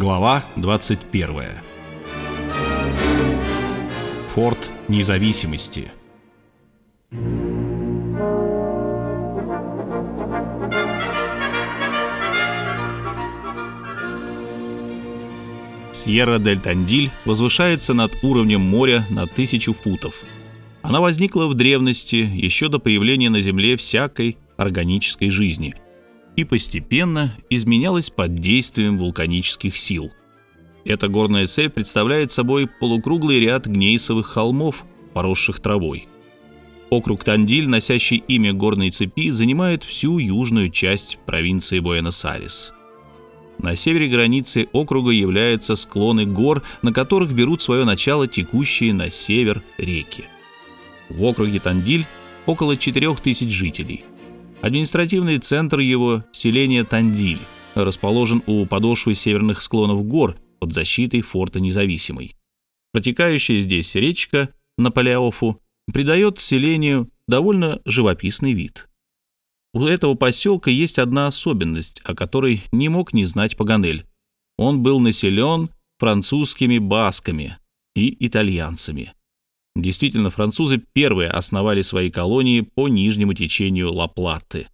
Глава 21. Форт независимости. Сьерра-дель-Тандиль возвышается над уровнем моря на тысячу футов. Она возникла в древности, еще до появления на Земле всякой органической жизни – и постепенно изменялась под действием вулканических сил. Эта горная цепь представляет собой полукруглый ряд гнейсовых холмов, поросших травой. Округ Тандиль, носящий имя горной цепи, занимает всю южную часть провинции Буэнос-Айрес. На севере границы округа являются склоны гор, на которых берут свое начало текущие на север реки. В округе Тандиль около 4000 жителей – Административный центр его – селение Тандиль, расположен у подошвы северных склонов гор под защитой форта Независимый. Протекающая здесь речка Наполеофу придает селению довольно живописный вид. У этого поселка есть одна особенность, о которой не мог не знать Паганель. Он был населен французскими басками и итальянцами. Действительно, французы первые основали свои колонии по нижнему течению Ла-Платы.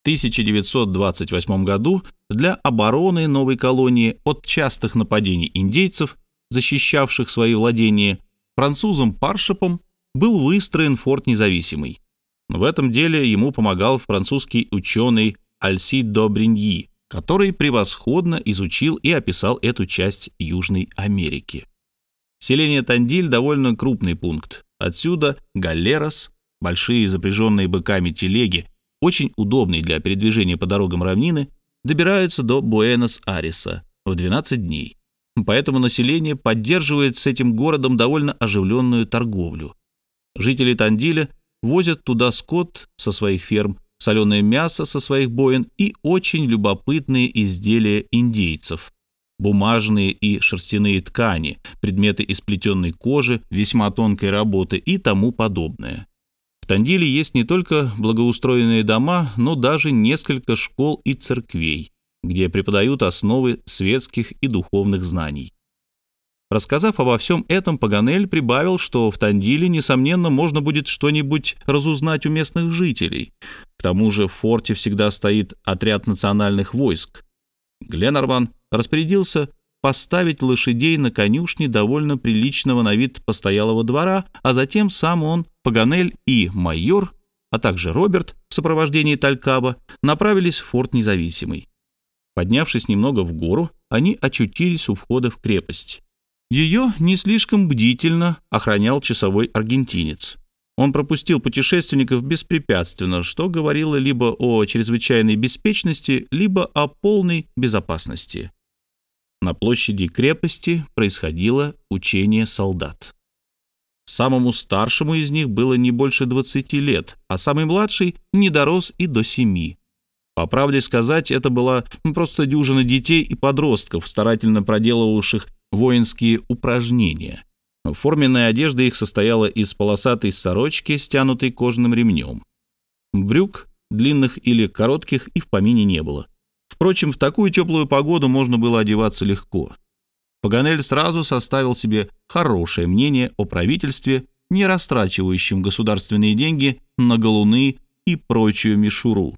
В 1928 году для обороны новой колонии от частых нападений индейцев, защищавших свои владения, французом Паршепом был выстроен форт Независимый. В этом деле ему помогал французский ученый Альси Добриньи, который превосходно изучил и описал эту часть Южной Америки. Селение Тандиль довольно крупный пункт. Отсюда Галерос, большие запряженные быками телеги, очень удобные для передвижения по дорогам равнины, добираются до Буэнос-Ареса в 12 дней. Поэтому население поддерживает с этим городом довольно оживленную торговлю. Жители Тандиля возят туда скот со своих ферм, соленое мясо со своих боин и очень любопытные изделия индейцев – бумажные и шерстяные ткани, предметы из плетенной кожи, весьма тонкой работы и тому подобное. В Тандиле есть не только благоустроенные дома, но даже несколько школ и церквей, где преподают основы светских и духовных знаний. Рассказав обо всем этом, Паганель прибавил, что в Тандиле, несомненно, можно будет что-нибудь разузнать у местных жителей. К тому же в форте всегда стоит отряд национальных войск. Гленарван распорядился поставить лошадей на конюшне довольно приличного на вид постоялого двора, а затем сам он, Паганель и майор, а также Роберт в сопровождении Талькаба направились в форт Независимый. Поднявшись немного в гору, они очутились у входа в крепость. Ее не слишком бдительно охранял часовой аргентинец. Он пропустил путешественников беспрепятственно, что говорило либо о чрезвычайной беспечности, либо о полной безопасности. На площади крепости происходило учение солдат. Самому старшему из них было не больше 20 лет, а самый младший не дорос и до семи. По правде сказать, это была просто дюжина детей и подростков, старательно проделывавших воинские упражнения. Форменная одежда их состояла из полосатой сорочки, стянутой кожаным ремнем. Брюк, длинных или коротких, и в помине не было. Впрочем, в такую теплую погоду можно было одеваться легко. Паганель сразу составил себе хорошее мнение о правительстве, не растрачивающем государственные деньги на галуны и прочую мишуру.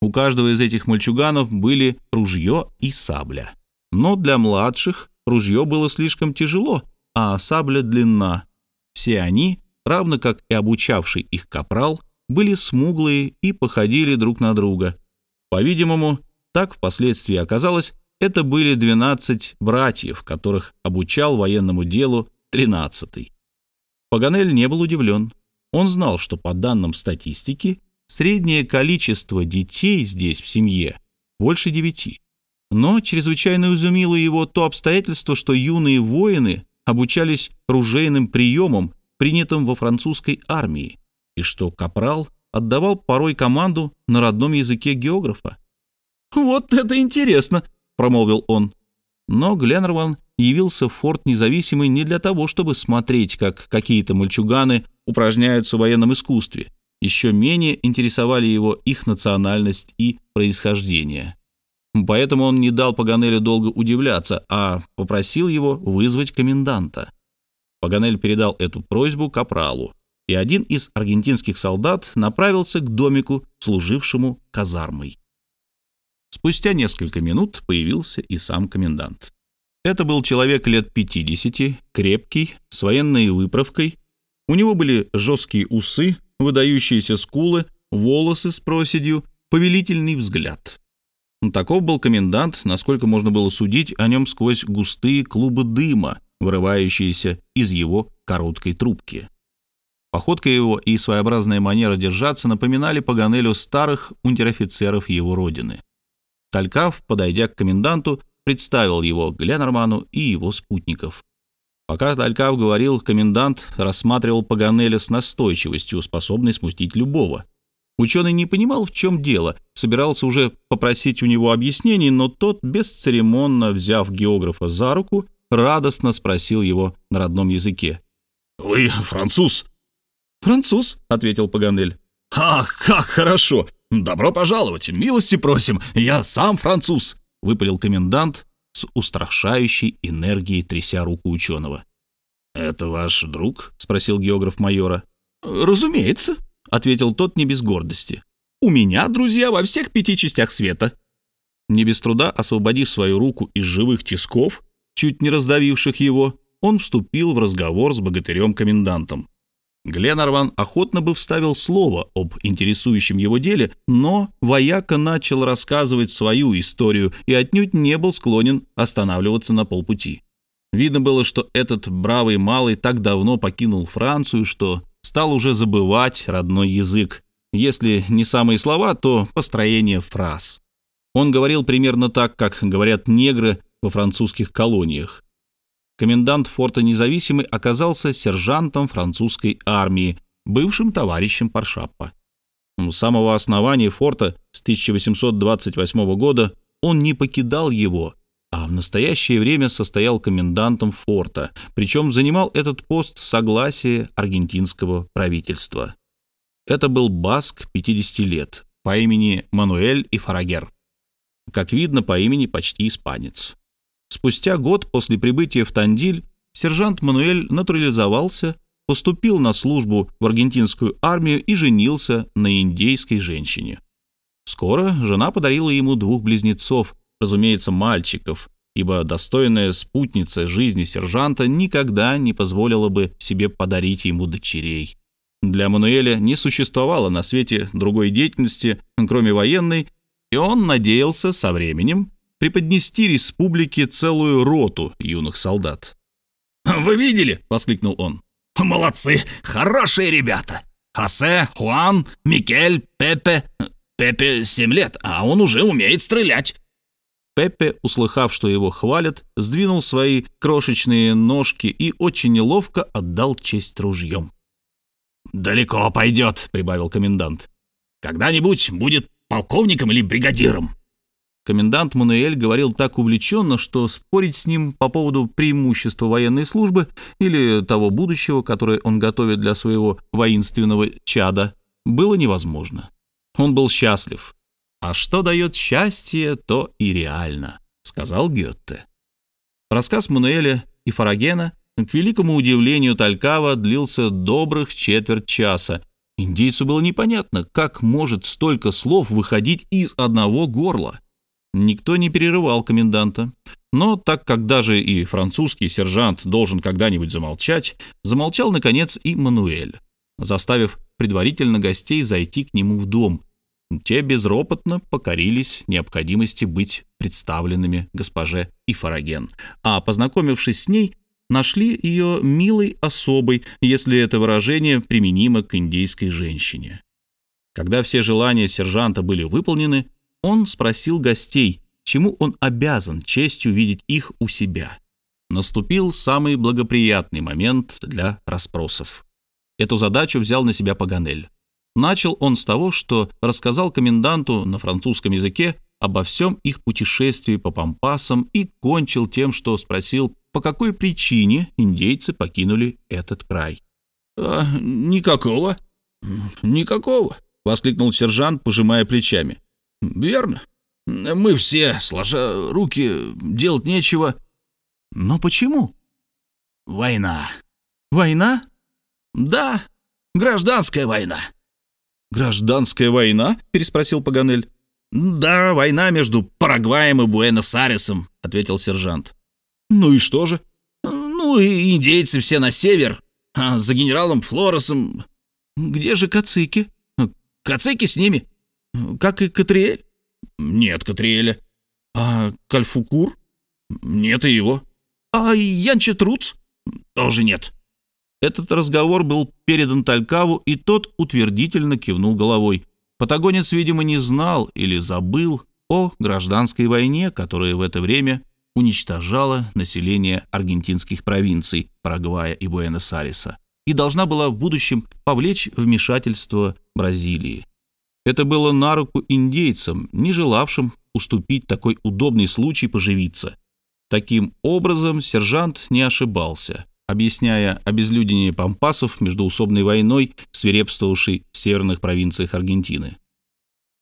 У каждого из этих мальчуганов были ружье и сабля. Но для младших ружье было слишком тяжело, а сабля длинна. Все они, равно как и обучавший их капрал, были смуглые и походили друг на друга. По-видимому, так впоследствии оказалось, это были 12 братьев, которых обучал военному делу 13-й. Паганель не был удивлен. Он знал, что по данным статистики, среднее количество детей здесь в семье больше девяти. Но чрезвычайно изумило его то обстоятельство, что юные воины обучались ружейным приемам, принятым во французской армии, и что капрал отдавал порой команду на родном языке географа. «Вот это интересно!» — промолвил он. Но Гленнерван явился в форт независимый не для того, чтобы смотреть, как какие-то мальчуганы упражняются в военном искусстве. Еще менее интересовали его их национальность и происхождение. Поэтому он не дал Паганелю долго удивляться, а попросил его вызвать коменданта. Паганель передал эту просьбу капралу, и один из аргентинских солдат направился к домику, служившему казармой. Спустя несколько минут появился и сам комендант. Это был человек лет 50, крепкий, с военной выправкой. У него были жесткие усы, выдающиеся скулы, волосы с проседью, повелительный взгляд. Таков был комендант, насколько можно было судить о нем сквозь густые клубы дыма, вырывающиеся из его короткой трубки. Походка его и своеобразная манера держаться напоминали Паганелю старых унтер-офицеров его родины. Талькав, подойдя к коменданту, представил его Гленнерману и его спутников. Пока Талькав говорил, комендант рассматривал Паганеля с настойчивостью, способной смутить любого. Ученый не понимал, в чем дело, собирался уже попросить у него объяснений, но тот, бесцеремонно взяв географа за руку, радостно спросил его на родном языке. «Вы француз?» «Француз», — ответил Паганель. «Ах, как хорошо! Добро пожаловать! Милости просим! Я сам француз!» — выпалил комендант с устрашающей энергией, тряся руку ученого. «Это ваш друг?» — спросил географ майора. «Разумеется», — ответил тот не без гордости. «У меня друзья во всех пяти частях света». Не без труда освободив свою руку из живых тисков, чуть не раздавивших его, он вступил в разговор с богатырем-комендантом. Гленарван охотно бы вставил слово об интересующем его деле, но вояка начал рассказывать свою историю и отнюдь не был склонен останавливаться на полпути. Видно было, что этот бравый малый так давно покинул Францию, что стал уже забывать родной язык. Если не самые слова, то построение фраз. Он говорил примерно так, как говорят негры во французских колониях. Комендант форта Независимый оказался сержантом французской армии, бывшим товарищем Паршаппа. С самого основания форта с 1828 года он не покидал его, а в настоящее время состоял комендантом форта, причем занимал этот пост согласия аргентинского правительства. Это был баск 50 лет по имени Мануэль и Фарагер. Как видно, по имени почти испанец. Спустя год после прибытия в Тандиль сержант Мануэль натурализовался, поступил на службу в аргентинскую армию и женился на индейской женщине. Скоро жена подарила ему двух близнецов, разумеется, мальчиков, ибо достойная спутница жизни сержанта никогда не позволила бы себе подарить ему дочерей. Для Мануэля не существовало на свете другой деятельности, кроме военной, и он надеялся со временем преподнести республике целую роту юных солдат. «Вы видели?» — воскликнул он. «Молодцы! Хорошие ребята! Хосе, Хуан, Микель, Пепе. Пепе семь лет, а он уже умеет стрелять!» Пепе, услыхав, что его хвалят, сдвинул свои крошечные ножки и очень неловко отдал честь ружьем. «Далеко пойдет», — прибавил комендант. «Когда-нибудь будет полковником или бригадиром». Комендант Мануэль говорил так увлеченно, что спорить с ним по поводу преимущества военной службы или того будущего, которое он готовит для своего воинственного чада, было невозможно. Он был счастлив. «А что дает счастье, то и реально», — сказал Гетте. Рассказ Мануэля и Фарагена, к великому удивлению Талькава, длился добрых четверть часа. Индейцу было непонятно, как может столько слов выходить из одного горла. Никто не перерывал коменданта. Но так как даже и французский сержант должен когда-нибудь замолчать, замолчал, наконец, и Мануэль, заставив предварительно гостей зайти к нему в дом. Те безропотно покорились необходимости быть представленными госпоже Ифараген, а, познакомившись с ней, нашли ее милой особой, если это выражение применимо к индейской женщине. Когда все желания сержанта были выполнены, он спросил гостей, чему он обязан честью видеть их у себя. Наступил самый благоприятный момент для расспросов. Эту задачу взял на себя Паганель. Начал он с того, что рассказал коменданту на французском языке обо всем их путешествии по Пампасам и кончил тем, что спросил, по какой причине индейцы покинули этот край. «А, «Никакого, никакого», — воскликнул сержант, пожимая плечами. «Верно. Мы все, сложа руки, делать нечего. Но почему? Война. Война? Да, гражданская война. Гражданская война? переспросил Паганель. Да, война между Парагваем и Буэнос-Айресом, ответил сержант. Ну и что же? Ну и индейцы все на север, а за генералом Флоресом. Где же кацики? Кацики с ними. Как и Катриэль? Нет Катриэля. А Кальфукур? Нет и его. А Янче Труц? Тоже нет. Этот разговор был передан Талькаву, и тот утвердительно кивнул головой. Патагонец, видимо, не знал или забыл о гражданской войне, которая в это время уничтожала население аргентинских провинций Парагвая и Буэнос-Айреса и должна была в будущем повлечь вмешательство Бразилии. Это было на руку индейцам, не желавшим уступить такой удобный случай поживиться. Таким образом, сержант не ошибался, объясняя обезлюдение пампасов междуусобной войной, свирепствовавшей в северных провинциях Аргентины.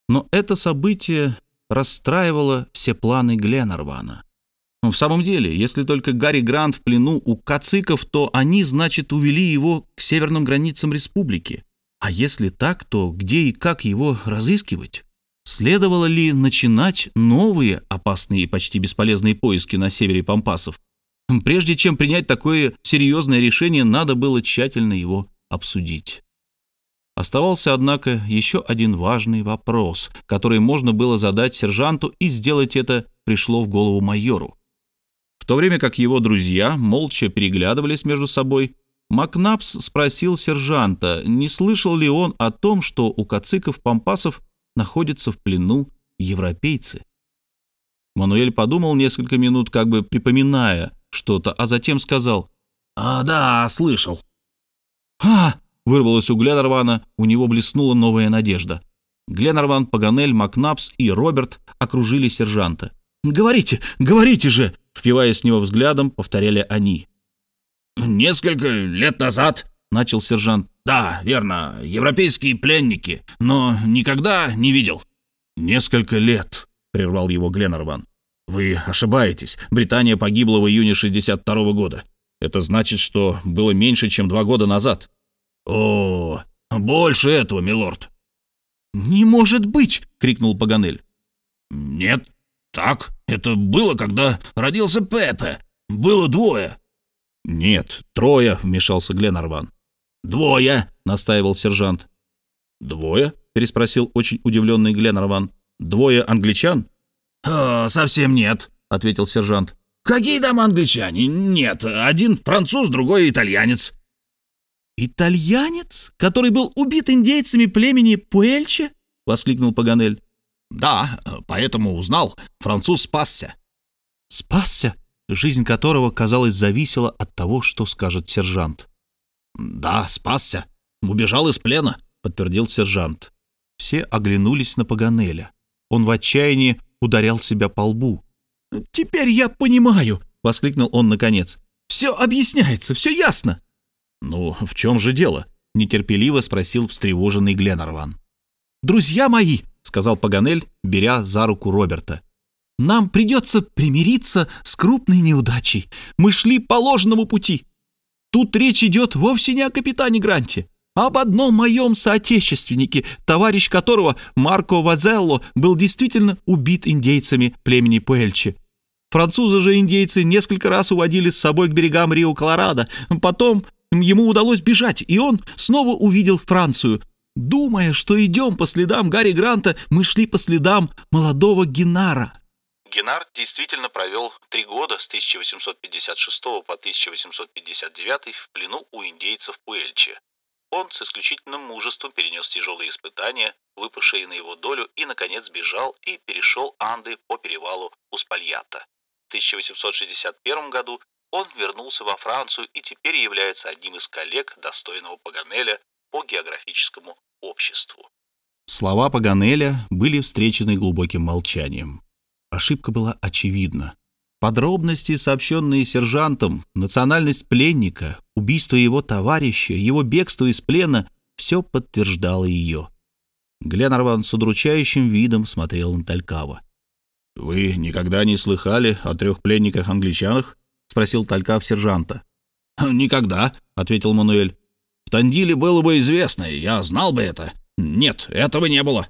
Но это событие расстраивало все планы Гленарвана. В самом деле, если только Гарри Грант в плену у кациков, то они, значит, увели его к северным границам республики. А если так, то где и как его разыскивать? Следовало ли начинать новые опасные и почти бесполезные поиски на севере Пампасов? Прежде чем принять такое серьезное решение, надо было тщательно его обсудить. Оставался, однако, еще один важный вопрос, который можно было задать сержанту, и сделать это пришло в голову майору. В то время как его друзья молча переглядывались между собой, Макнапс спросил сержанта, не слышал ли он о том, что у кациков-пампасов находятся в плену европейцы. Мануэль подумал несколько минут, как бы припоминая что-то, а затем сказал «А, да, слышал». «А!» — вырвалось у Гленнервана, у него блеснула новая надежда. Гленнерван, Паганель, Макнапс и Роберт окружили сержанта. «Говорите, говорите же!» — впиваясь в него взглядом, повторяли они. «Несколько лет назад», — начал сержант. «Да, верно, европейские пленники, но никогда не видел». «Несколько лет», — прервал его Гленнерван. «Вы ошибаетесь. Британия погибла в июне 62 -го года. Это значит, что было меньше, чем два года назад». «О, больше этого, милорд». «Не может быть!» — крикнул Паганель. «Нет, так. Это было, когда родился Пепе. Было двое. «Нет, трое», — вмешался Гленарван. «Двое», — настаивал сержант. «Двое?» — переспросил очень удивленный Гленарван. «Двое англичан?» «О, совсем нет», — ответил сержант. «Какие там англичане? Нет, один француз, другой итальянец». «Итальянец, который был убит индейцами племени Пуэльче?» — воскликнул Паганель. «Да, поэтому узнал. Француз спасся». «Спасся?» жизнь которого, казалось, зависела от того, что скажет сержант. «Да, спасся. Убежал из плена», — подтвердил сержант. Все оглянулись на Паганеля. Он в отчаянии ударял себя по лбу. «Теперь я понимаю!» — воскликнул он наконец. «Все объясняется, все ясно!» «Ну, в чем же дело?» — нетерпеливо спросил встревоженный Гленнерван. «Друзья мои!» — сказал Паганель, беря за руку Роберта. Нам придется примириться с крупной неудачей. Мы шли по ложному пути. Тут речь идет вовсе не о капитане Гранте, об одном моем соотечественнике, товарищ которого, Марко Вазелло, был действительно убит индейцами племени Пуэльчи. Французы же индейцы несколько раз уводили с собой к берегам Рио-Колорадо. Потом ему удалось бежать, и он снова увидел Францию. Думая, что идем по следам Гарри Гранта, мы шли по следам молодого Генара. Генар действительно провел три года с 1856 по 1859 в плену у индейцев Пуэльче. Он с исключительным мужеством перенес тяжелые испытания, выпавшие на его долю, и, наконец, бежал и перешел Анды по перевалу Успальята. В 1861 году он вернулся во Францию и теперь является одним из коллег достойного Паганеля по географическому обществу. Слова Паганеля были встречены глубоким молчанием. Ошибка была очевидна. Подробности, сообщенные сержантом, национальность пленника, убийство его товарища, его бегство из плена — все подтверждало ее. Гленарван с удручающим видом смотрел на Талькава. «Вы никогда не слыхали о трех пленниках-англичанах?» — спросил Талькав сержанта. «Никогда», — ответил Мануэль. «В Тандиле было бы известно, я знал бы это. Нет, этого не было».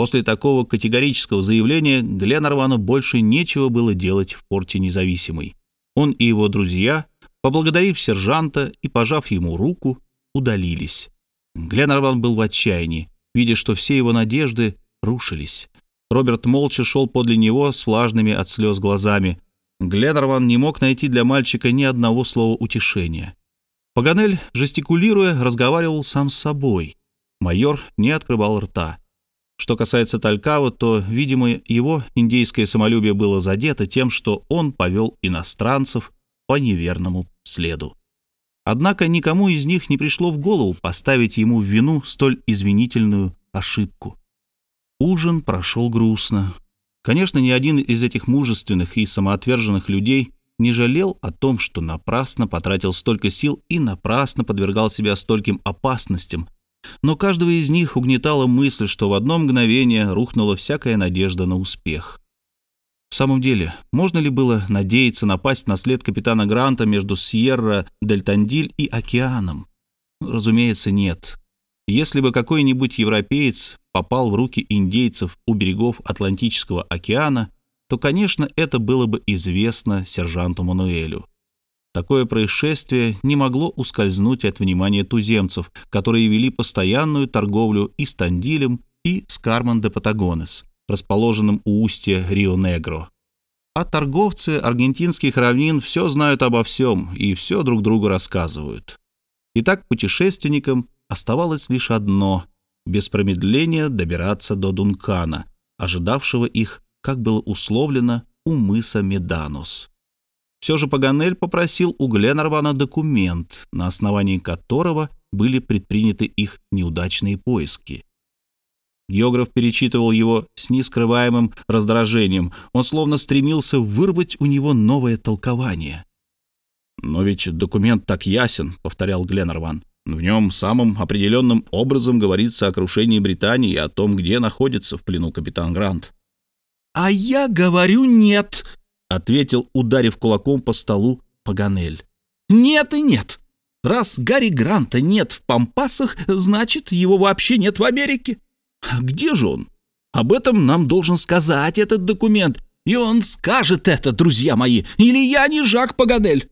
После такого категорического заявления Гленарвану больше нечего было делать в порте независимой. Он и его друзья, поблагодарив сержанта и пожав ему руку, удалились. Гленарван был в отчаянии, видя, что все его надежды рушились. Роберт молча шел подле него с влажными от слез глазами. Гленарван не мог найти для мальчика ни одного слова утешения. Паганель, жестикулируя, разговаривал сам с собой. Майор не открывал рта. Что касается Талькава, то, видимо, его индейское самолюбие было задето тем, что он повел иностранцев по неверному следу. Однако никому из них не пришло в голову поставить ему в вину столь извинительную ошибку. Ужин прошел грустно. Конечно, ни один из этих мужественных и самоотверженных людей не жалел о том, что напрасно потратил столько сил и напрасно подвергал себя стольким опасностям – но каждого из них угнетала мысль, что в одно мгновение рухнула всякая надежда на успех. В самом деле, можно ли было надеяться напасть на след капитана Гранта между Сьерра, Дель Тандиль и океаном? Разумеется, нет. Если бы какой-нибудь европеец попал в руки индейцев у берегов Атлантического океана, то, конечно, это было бы известно сержанту Мануэлю. Такое происшествие не могло ускользнуть от внимания туземцев, которые вели постоянную торговлю и с Тандилем, и с Карман де Патагонес, расположенным у устья Рио-Негро. А торговцы аргентинских равнин все знают обо всем и все друг другу рассказывают. Итак, путешественникам оставалось лишь одно — без промедления добираться до Дункана, ожидавшего их, как было условлено, у мыса Меданус. Все же Паганель попросил у Гленарвана документ, на основании которого были предприняты их неудачные поиски. Географ перечитывал его с нескрываемым раздражением. Он словно стремился вырвать у него новое толкование. «Но ведь документ так ясен», — повторял Гленарван. «В нем самым определенным образом говорится о крушении Британии и о том, где находится в плену капитан Грант». «А я говорю нет», ответил, ударив кулаком по столу Паганель. «Нет и нет. Раз Гарри Гранта нет в Пампасах, значит, его вообще нет в Америке. Где же он? Об этом нам должен сказать этот документ. И он скажет это, друзья мои, или я не Жак Паганель».